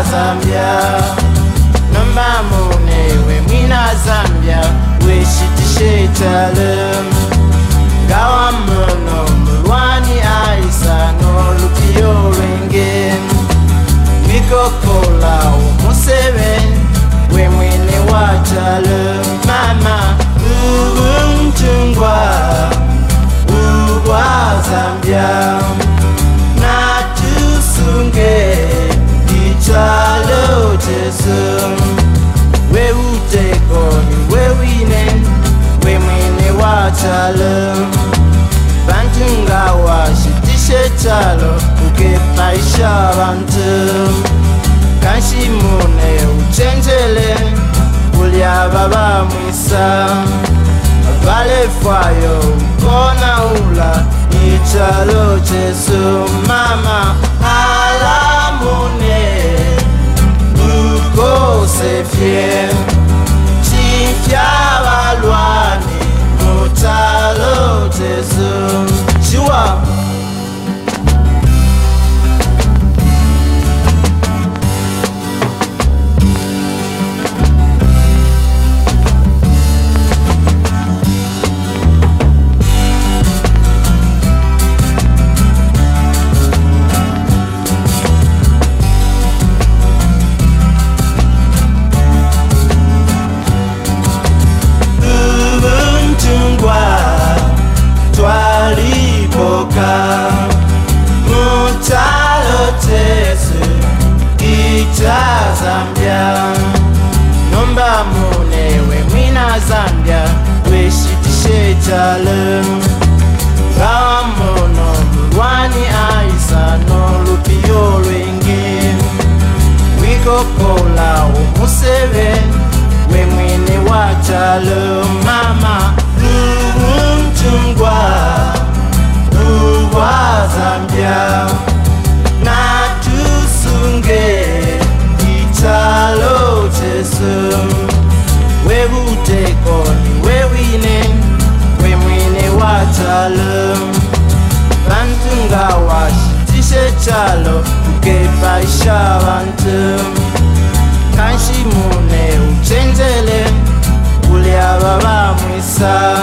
Icha Zambia Nomba munewe mwina Zambia. Weshitishe talem Ukepaisha bantu Kanshimune uchenjele Ulyaba bamwisa Balefwayo ukona ula Ichalo Jesu. Mama Alamune. Ukose fier ta zambya nomba munewe mwina zambya weshitishe tale mwani aisa aisano lupiyo lwenge Wiko kola umusewe we mwine wachale mama luwumtungwa luwa zambya chalo ukepaisha bantu kanshimune uchenjele ulyaba bamwisa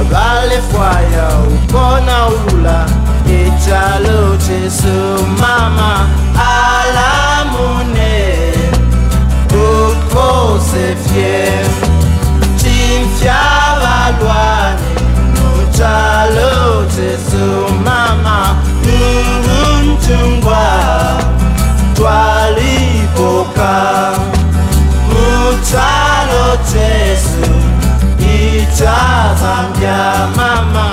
abalefwaya ukona ula echalo Jesu mama alamune ukose fier icha Zambia mama